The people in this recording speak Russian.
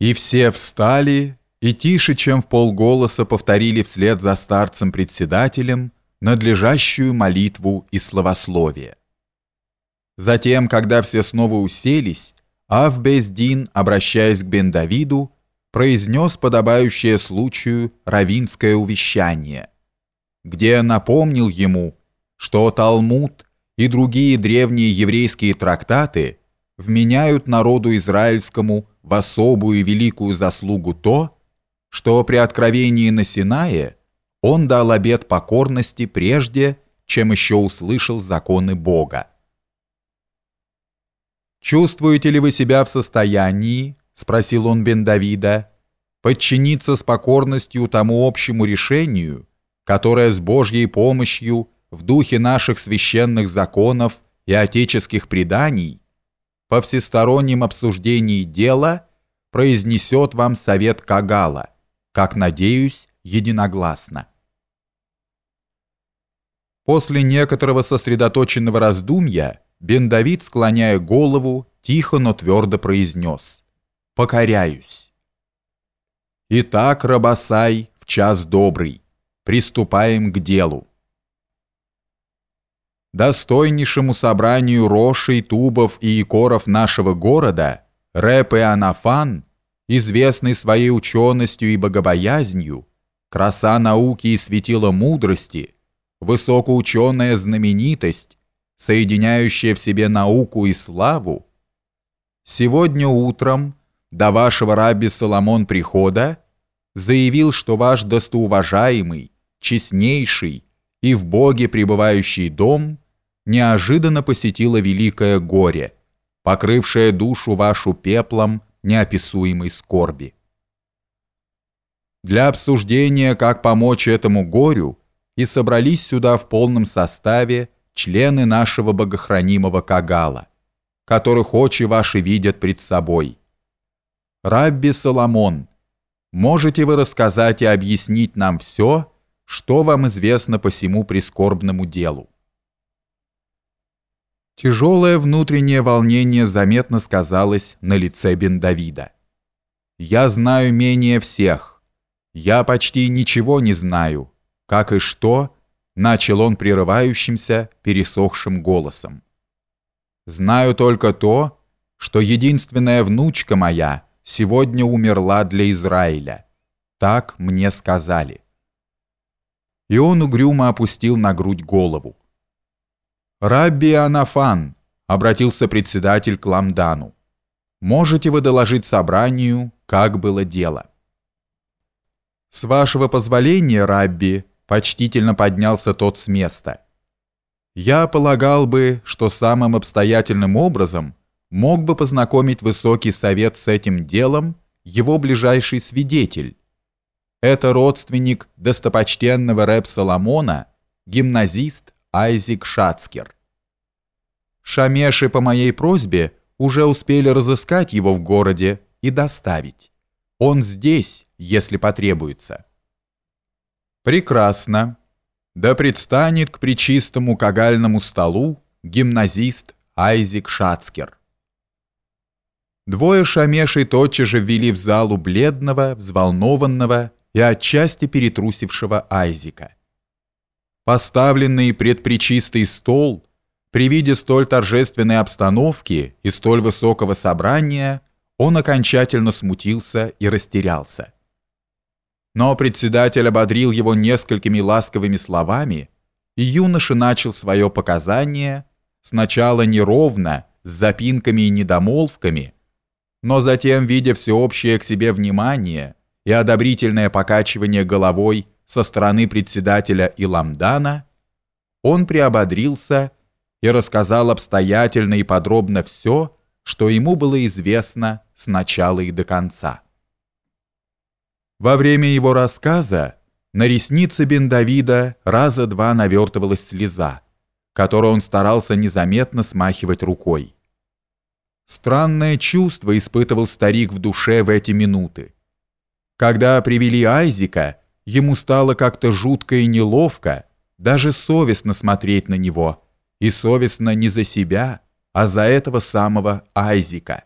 И все встали и тише, чем в полголоса повторили вслед за старцем-председателем надлежащую молитву и словословие. Затем, когда все снова уселись, Авбездин, обращаясь к Бен-Давиду, произнес подобающее случаю равинское увещание, где напомнил ему, что Талмуд и другие древние еврейские трактаты вменяют народу израильскому в особую великую заслугу то, что при откровении на Синае он дал обет покорности прежде, чем еще услышал законы Бога. «Чувствуете ли вы себя в состоянии, — спросил он бен Давида, — подчиниться с покорностью тому общему решению, которое с Божьей помощью в духе наших священных законов и отеческих преданий по всестороннем обсуждении дела произнесет вам совет Кагала, как, надеюсь, единогласно. После некоторого сосредоточенного раздумья Бен Давид, склоняя голову, тихо, но твердо произнес «Покоряюсь». «Итак, Рабасай, в час добрый, приступаем к делу» достойнейшему собранию рошей, тубов и икоров нашего города, Рэп и Анафан, известный своей ученостью и богобоязнью, краса науки и светила мудрости, высокоученая знаменитость, соединяющая в себе науку и славу, сегодня утром до вашего раби Соломон прихода заявил, что ваш достоуважаемый, честнейший и в Боге пребывающий дом – неожиданно посетило великое горе, покрывшее душу вашу пеплом неописуемой скорби. Для обсуждения, как помочь этому горю, и собрались сюда в полном составе члены нашего богохранимого Кагала, которых очи ваши видят пред собой. Рабби Соломон, можете вы рассказать и объяснить нам все, что вам известно по всему прискорбному делу? Тяжелое внутреннее волнение заметно сказалось на лице бен Давида. «Я знаю менее всех. Я почти ничего не знаю. Как и что?» — начал он прерывающимся, пересохшим голосом. «Знаю только то, что единственная внучка моя сегодня умерла для Израиля. Так мне сказали». И он угрюмо опустил на грудь голову. «Рабби Анафан», — обратился председатель к Ламдану, — «можете вы доложить собранию, как было дело?» «С вашего позволения, Рабби», — почтительно поднялся тот с места, «я полагал бы, что самым обстоятельным образом мог бы познакомить Высокий Совет с этим делом его ближайший свидетель. Это родственник достопочтенного рэп Соломона, гимназист Айзик Шацкер. Шамеши по моей просьбе уже успели разыскать его в городе и доставить. Он здесь, если потребуется. Прекрасно. Да предстанет к причистому кагальному столу гимназист Айзик Шацкер. Двое шамешей тотчас же ввели в залу бледного, взволнованного и отчасти перетрусившего Айзика. Поставленный пред причистый стол, при виде столь торжественной обстановки и столь высокого собрания, он окончательно смутился и растерялся. Но председатель ободрил его несколькими ласковыми словами, и юноша начал свое показание сначала неровно, с запинками и недомолвками, но затем, видя всеобщее к себе внимание и одобрительное покачивание головой со стороны председателя Иламдана, он приободрился и рассказал обстоятельно и подробно все, что ему было известно с начала и до конца. Во время его рассказа на реснице бен Давида раза два навертывалась слеза, которую он старался незаметно смахивать рукой. Странное чувство испытывал старик в душе в эти минуты. Когда привели Айзика, Ему стало как-то жутко и неловко, даже совестно смотреть на него. И совестно не за себя, а за этого самого Айзика.